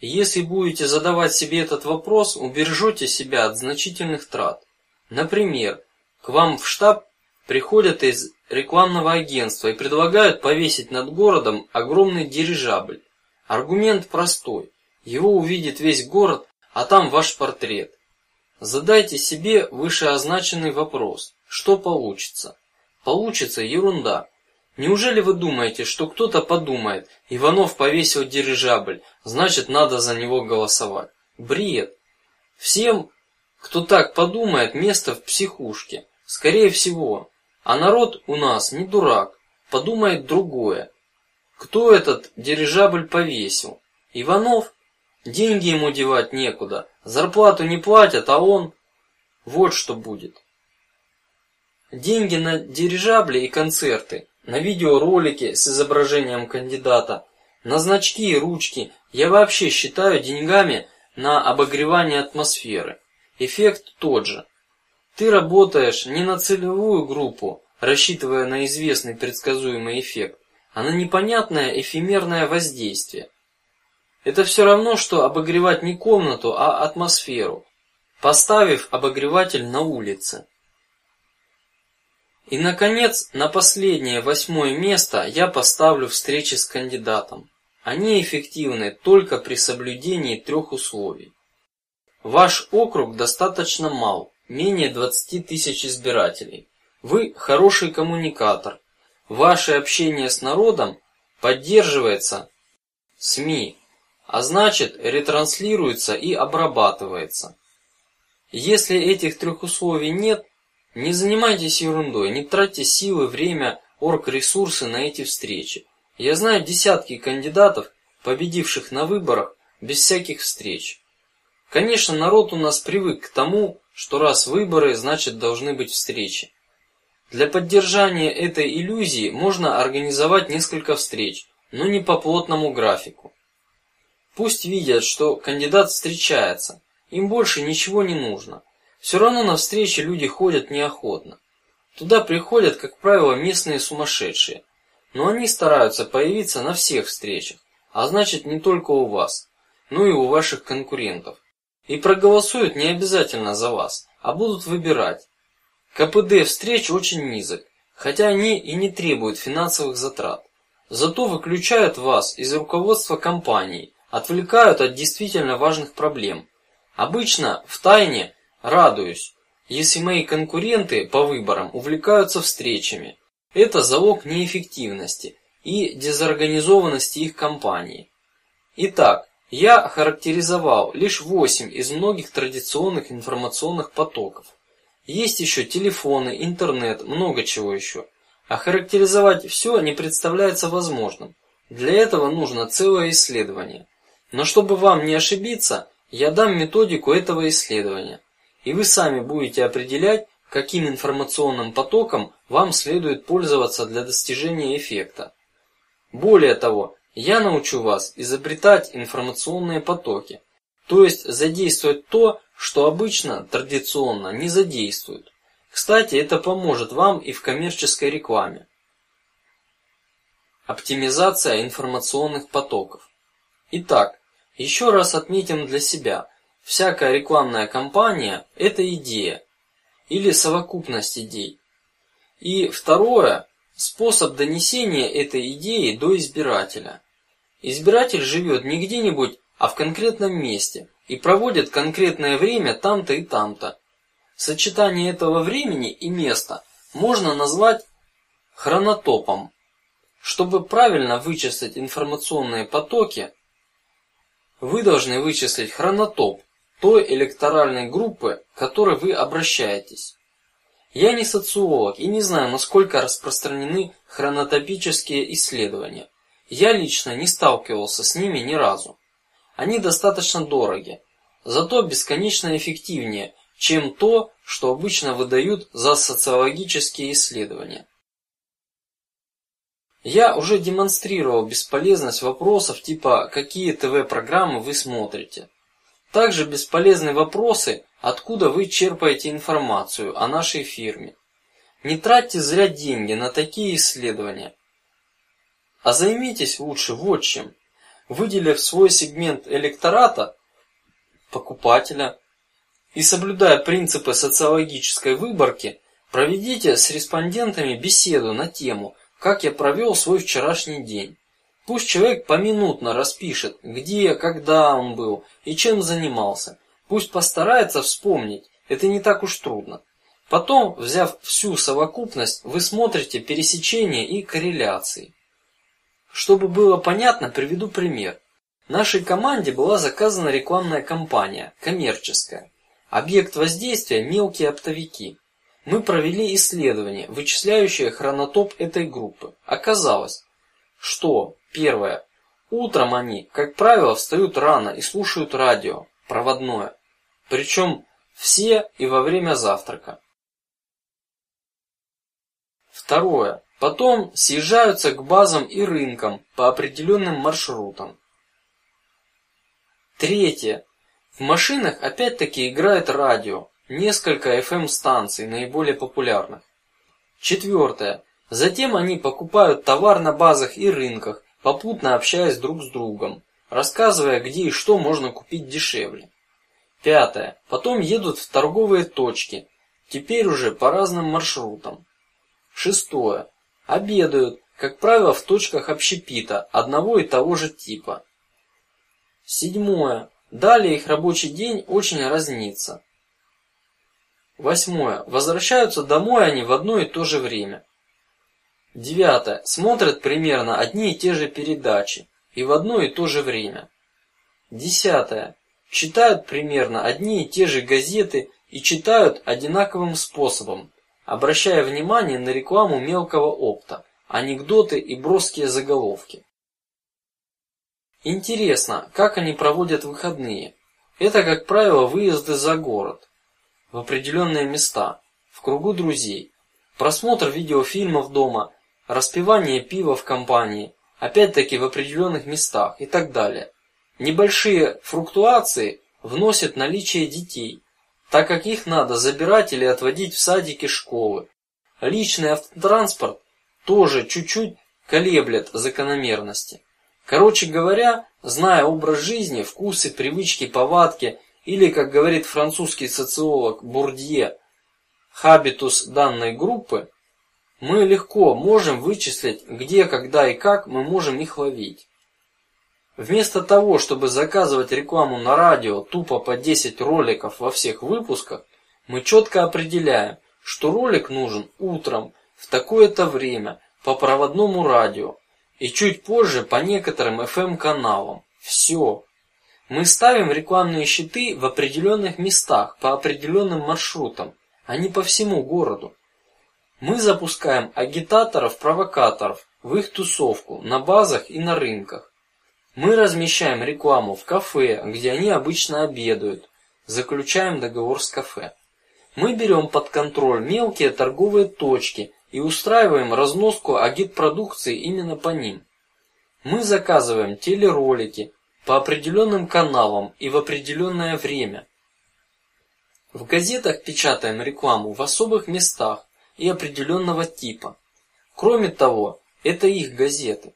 Если будете задавать себе этот вопрос, убережете себя от значительных трат. Например, к вам в штаб приходят из рекламного агентства и предлагают повесить над городом огромный дирижабль. Аргумент простой: его увидит весь город, а там ваш портрет. Задайте себе вышеозначенный вопрос: что получится? Получится ерунда. Неужели вы думаете, что кто-то подумает: Иванов повесил дирижабль, значит, надо за него голосовать? Бред. Всем, Кто так подумает, место в психушке, скорее всего. А народ у нас не дурак, подумает другое. Кто этот дирижабль повесил? Иванов? Деньги ему девать некуда, зарплату не платят, а он вот что будет. Деньги на дирижабли и концерты, на видеоролики с изображением кандидата, на значки и ручки я вообще считаю деньгами на обогревание атмосферы. Эффект тот же. Ты работаешь не на целевую группу, рассчитывая на известный предсказуемый эффект, а на непонятное эфемерное воздействие. Это все равно, что обогревать не комнату, а атмосферу, поставив обогреватель на улице. И, наконец, на последнее восьмое место я поставлю встречи с кандидатом. Они эффективны только при соблюдении трех условий. Ваш округ достаточно мал, менее 20 тысяч избирателей. Вы хороший коммуникатор. Ваше общение с народом поддерживается СМИ, а значит ретранслируется и обрабатывается. Если этих трех условий нет, не занимайтесь ерундой, не тратьте силы, время, орг, ресурсы на эти встречи. Я знаю десятки кандидатов, победивших на выборах без всяких встреч. Конечно, народ у нас привык к тому, что раз выборы, значит должны быть встречи. Для поддержания этой иллюзии можно организовать несколько встреч, но не по плотному графику. Пусть видят, что кандидат встречается, им больше ничего не нужно. Все равно на встречи люди ходят неохотно. Туда приходят, как правило, местные сумасшедшие, но они стараются появиться на всех встречах, а значит не только у вас, но и у ваших конкурентов. И проголосуют не обязательно за вас, а будут выбирать. КПД встреч очень низок, хотя они и не требуют финансовых затрат. Зато выключают вас из руководства компании, отвлекают от действительно важных проблем. Обычно в тайне Радуюсь, если мои конкуренты по выборам увлекаются встречами. Это залог неэффективности и дезорганизованности их кампании. Итак, я характеризовал лишь восемь из многих традиционных информационных потоков. Есть еще телефоны, интернет, много чего еще. А характеризовать все не представляется возможным. Для этого нужно целое исследование. Но чтобы вам не ошибиться, я дам методику этого исследования и вы сами будете определять, каким информационным потоком вам следует пользоваться для достижения эффекта. Более того, я научу вас изобретать информационные потоки, то есть задействовать то, что обычно традиционно не задействуют. Кстати, это поможет вам и в коммерческой рекламе. Оптимизация информационных потоков. Итак, еще раз отметим для себя, Всякая рекламная кампания – это идея или совокупность идей. И второе – способ донесения этой идеи до избирателя. Избиратель живет не где-нибудь, а в конкретном месте и проводит конкретное время там-то и там-то. Сочетание этого времени и места можно назвать хронотопом. Чтобы правильно вычислить информационные потоки, вы должны вычислить хронотоп, той электоральной группы, к которой вы обращаетесь. Я не социолог и не знаю, насколько распространены хронотопические исследования. Я лично не сталкивался с ними ни разу. Они достаточно дороги, зато бесконечно эффективнее, чем то, что обычно выдают за социологические исследования. Я уже демонстрировал бесполезность вопросов типа какие ТВ-программы вы смотрите. Также бесполезны вопросы, откуда вы черпаете информацию о нашей фирме. Не тратьте зря деньги на такие исследования, а займитесь лучше вот чем, выделив свой сегмент электората, покупателя, и соблюдая принципы социологической выборки, проведите с респондентами беседу на тему, как я провел свой вчерашний день. Пусть человек поминутно распишет, где, когда он был и чем занимался. Пусть постарается вспомнить. Это не так уж трудно. Потом, взяв всю совокупность, вы смотрите пересечения и корреляции. Чтобы было понятно, приведу пример. Нашей команде была заказана рекламная кампания, коммерческая. Объект воздействия – мелкие оптовики. Мы провели исследование, вычисляющее хронотоп этой группы. Оказалось, что первое, утром они, как правило, встают рано и слушают радио проводное, причем все и во время завтрака. Второе, потом съезжаются к базам и рынкам по определенным маршрутам. Третье, в машинах опять-таки играет радио, несколько FM станций наиболее популярных. Четвертое. Затем они покупают товар на базах и рынках, попутно общаясь друг с другом, рассказывая, где и что можно купить дешевле. Пятое. Потом едут в торговые точки, теперь уже по разным маршрутам. Шестое. Обедают, как правило, в точках общепита одного и того же типа. Седьмое. Далее их рабочий день очень разнится. Восьмое. Возвращаются домой они в одно и то же время. Девятое. Смотрят примерно одни и те же передачи и в одно и то же время. Десятое. Читают примерно одни и те же газеты и читают одинаковым способом, обращая внимание на рекламу мелкого опта, анекдоты и броские заголовки. Интересно, как они проводят выходные? Это, как правило, выезды за город в определенные места, в кругу друзей, просмотр видеофильмов дома, распивание пива в компании, опять-таки в определенных местах и так далее. Небольшие фруктуации вносят наличие детей, так как их надо забирать или отводить в садики школы. Личный автотранспорт тоже чуть-чуть колеблет закономерности. Короче говоря, зная образ жизни, вкусы, привычки, повадки или, как говорит французский социолог Бурдье, хабитус данной группы, мы легко можем вычислить, где, когда и как мы можем их ловить. Вместо того, чтобы заказывать рекламу на радио тупо по 10 роликов во всех выпусках, мы четко определяем, что ролик нужен утром в такое-то время по проводному радио и чуть позже по некоторым FM каналам. Все. Мы ставим рекламные щиты в определенных местах по определенным маршрутам, а не по всему городу. Мы запускаем агитаторов-провокаторов в их тусовку на базах и на рынках. Мы размещаем рекламу в кафе, где они обычно обедают, заключаем договор с кафе. Мы берем под контроль мелкие торговые точки и устраиваем разноску агитпродукции именно по ним. Мы заказываем телеролики по определенным каналам и в определенное время. В газетах печатаем рекламу в особых местах и определенного типа. Кроме того, это их газеты.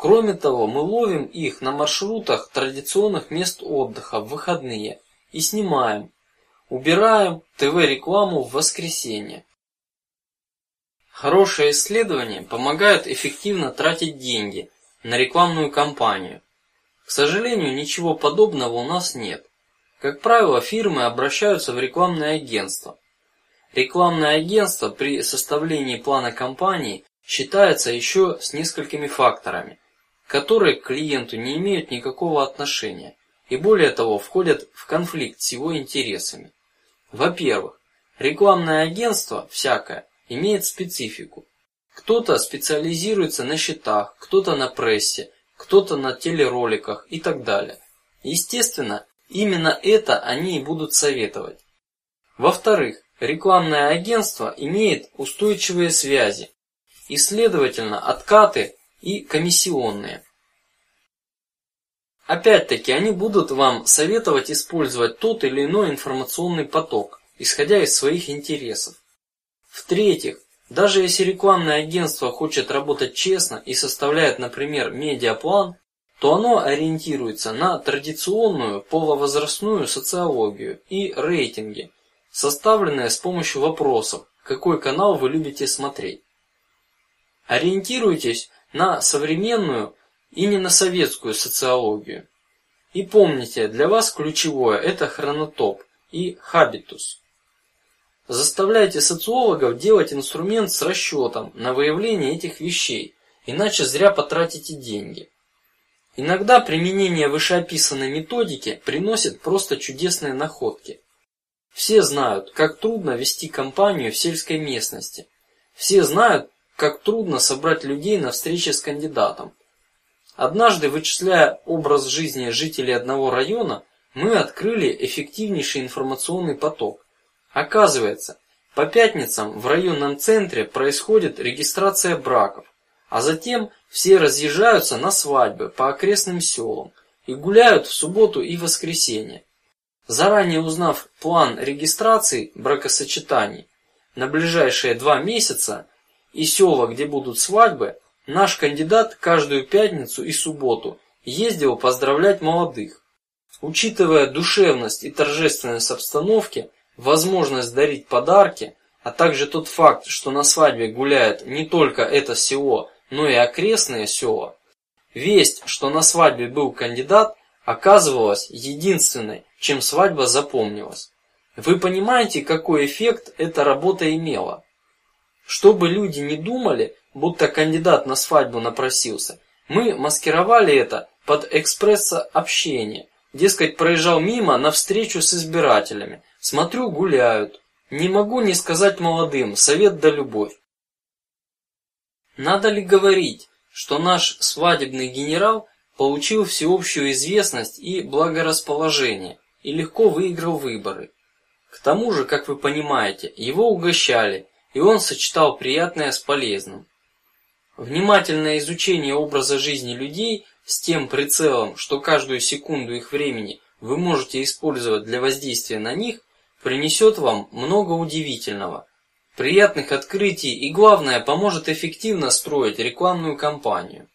Кроме того, мы ловим их на маршрутах традиционных мест отдыха в выходные и снимаем, убираем ТВ-рекламу в воскресенье. Хорошие исследования помогают эффективно тратить деньги на рекламную кампанию. К сожалению, ничего подобного у нас нет. Как правило, фирмы обращаются в рекламное агентство. Рекламное агентство при составлении плана кампании считается еще с несколькими факторами, которые к клиенту не имеют никакого отношения и более того входят в конфликт с его интересами. Во-первых, рекламное агентство всякое имеет специфику. Кто-то специализируется на счетах, кто-то на прессе, кто-то на телероликах и так далее. Естественно, именно это они и будут советовать. Во-вторых, рекламное агентство имеет устойчивые связи и, следовательно, откаты и комиссионные. Опять-таки, они будут вам советовать использовать тот или иной информационный поток, исходя из своих интересов. В-третьих, даже если рекламное агентство хочет работать честно и составляет, например, медиаплан, то оно ориентируется на традиционную половозрастную социологию и рейтинги, составленные с помощью вопросов: какой канал вы любите смотреть. Ориентируйтесь на современную, именно советскую социологию. И помните, для вас ключевое это хронотоп и хабитус. Заставляйте социологов делать инструмент с расчетом на выявление этих вещей, иначе зря потратите деньги. Иногда применение вышеописанной методики приносит просто чудесные находки. Все знают, как трудно вести кампанию в сельской местности. Все знают, как трудно собрать людей на встрече с кандидатом. Однажды, вычисляя образ жизни жителей одного района, мы открыли эффективнейший информационный поток. Оказывается, по пятницам в районном центре происходит регистрация браков, а затем все разъезжаются на свадьбы по окрестным селам и гуляют в субботу и воскресенье. Заранее узнав план регистрации бракосочетаний на ближайшие два месяца и села, где будут свадьбы, наш кандидат каждую пятницу и субботу ездил поздравлять молодых. Учитывая душевность и торжественность обстановки, возможность дарить подарки, а также тот факт, что на свадьбе гуляет не только это село, но и окрестные села, весть, что на свадьбе был кандидат, оказывалась единственной, чем свадьба запомнилась. Вы понимаете, какой эффект эта работа имела? Чтобы люди не думали, будто кандидат на свадьбу напросился, мы маскировали это под экспресс-общение. Дескать, проезжал мимо на встречу с избирателями, смотрю, гуляют. Не могу не сказать молодым, совет да любовь. Надо ли говорить, что наш свадебный генерал получил всеобщую известность и благорасположение и легко выиграл выборы. К тому же, как вы понимаете, его угощали, и он сочетал приятное с полезным. Внимательное изучение образа жизни людей с тем прицелом, что каждую секунду их времени вы можете использовать для воздействия на них, принесет вам много удивительного, приятных открытий и главное поможет эффективно строить рекламную кампанию.